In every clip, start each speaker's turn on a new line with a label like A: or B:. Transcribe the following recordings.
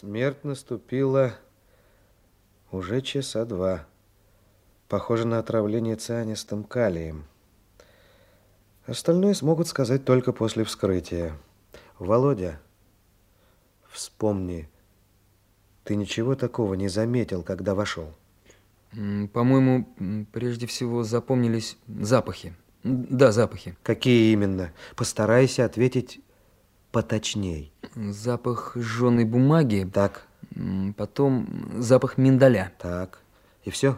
A: Смерть наступила уже часа два. Похоже на отравление цианистым калием. Остальное смогут сказать только после вскрытия. Володя, вспомни, ты ничего такого не заметил, когда вошел?
B: По-моему, прежде всего запомнились запахи. Да, запахи.
A: Какие именно? Постарайся ответить поточней.
B: Запах жженой бумаги.
A: Так.
B: Потом запах миндаля.
A: Так. И все?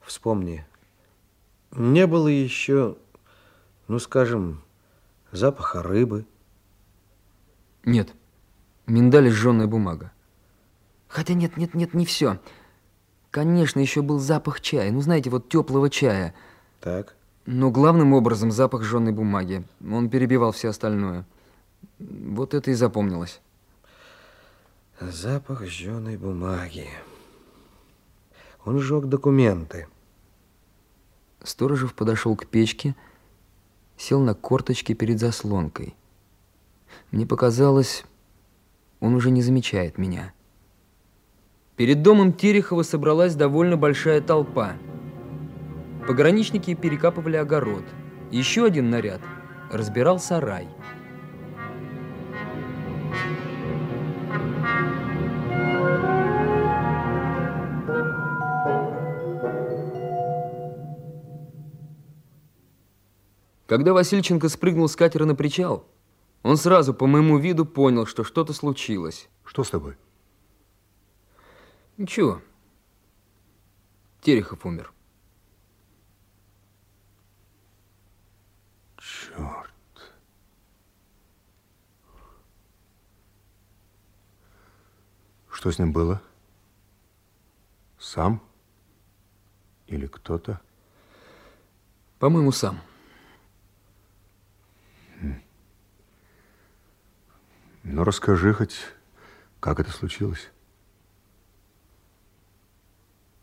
A: Вспомни. Не было еще, ну, скажем, запаха рыбы.
B: Нет. Миндаль и жженая бумага. Хотя нет, нет, нет, не все. Конечно, еще был запах чая. Ну, знаете, вот теплого чая.
A: Так.
B: Но главным образом запах жженой бумаги. Он перебивал все остальное. Вот это и запомнилось.
A: Запах жженой бумаги. Он сжег документы.
B: Сторожев подошел к печке, сел на корточки перед заслонкой. Мне показалось, он уже не замечает меня. Перед домом Терехова собралась довольно большая толпа. Пограничники перекапывали огород. Еще один наряд разбирал сарай. Когда Васильченко спрыгнул с катера на причал, он сразу по моему виду понял, что что-то случилось.
C: Что с тобой?
B: Ничего. Терехов умер.
C: Что с ним было? Сам? Или кто-то?
B: По-моему, сам.
C: Ну, расскажи хоть, как это случилось.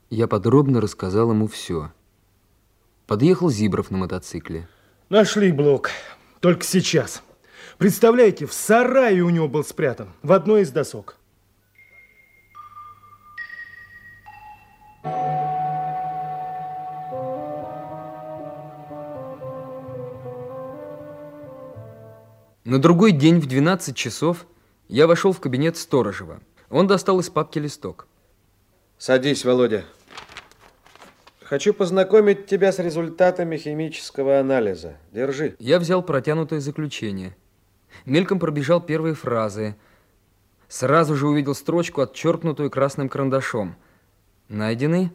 B: Я подробно рассказал ему все. Подъехал Зибров на мотоцикле.
D: Нашли блок. Только сейчас. Представляете, в сарае у него был спрятан, в одной из досок.
B: На другой день в 12 часов я вошел в кабинет Сторожева. Он достал из папки листок.
A: Садись, Володя. Хочу познакомить тебя с результатами химического анализа. Держи.
B: Я взял протянутое заключение. Мельком пробежал первые фразы. Сразу же увидел строчку, отчеркнутую красным карандашом. Найдены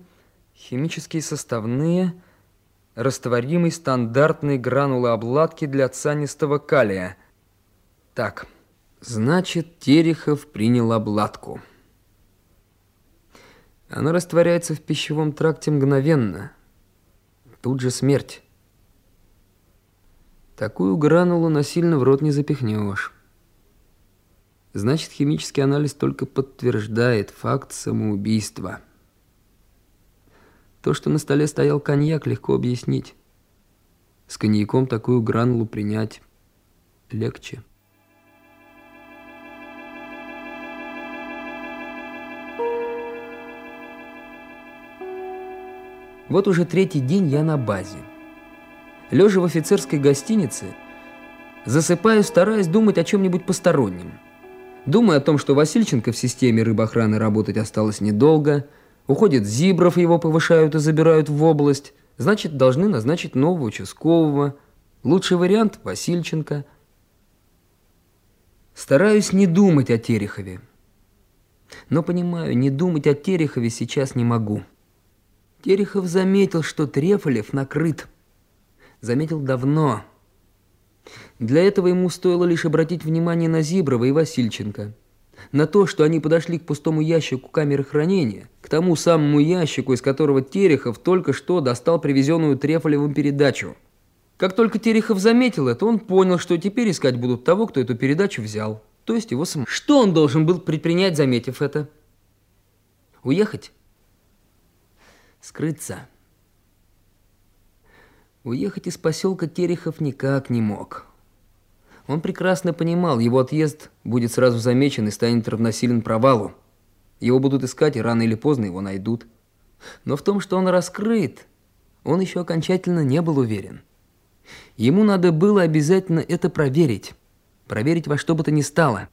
B: химические составные, растворимые стандартные гранулы обладки для цианистого калия – так, значит, Терехов принял обладку. Она растворяется в пищевом тракте мгновенно. Тут же смерть. Такую гранулу насильно в рот не запихнешь. Значит, химический анализ только подтверждает факт самоубийства. То, что на столе стоял коньяк, легко объяснить. С коньяком такую гранулу принять легче. Вот уже третий день я на базе. Лежа в офицерской гостинице, засыпаю, стараясь думать о чем-нибудь постороннем. Думаю о том, что Васильченко в системе рыбоохраны работать осталось недолго, уходит Зибров, его повышают и забирают в область, значит, должны назначить нового участкового. Лучший вариант – Васильченко. Стараюсь не думать о Терехове. Но понимаю, не думать о Терехове сейчас не могу. Терехов заметил, что Трефолев накрыт. Заметил давно. Для этого ему стоило лишь обратить внимание на Зиброва и Васильченко. На то, что они подошли к пустому ящику камеры хранения, к тому самому ящику, из которого Терехов только что достал привезенную Трефолевым передачу. Как только Терехов заметил это, он понял, что теперь искать будут того, кто эту передачу взял. То есть его самого. Что он должен был предпринять, заметив это? Уехать? скрыться. Уехать из поселка Терехов никак не мог. Он прекрасно понимал, его отъезд будет сразу замечен и станет равносилен провалу. Его будут искать, и рано или поздно его найдут. Но в том, что он раскрыт, он еще окончательно не был уверен. Ему надо было обязательно это проверить. Проверить во что бы то ни стало –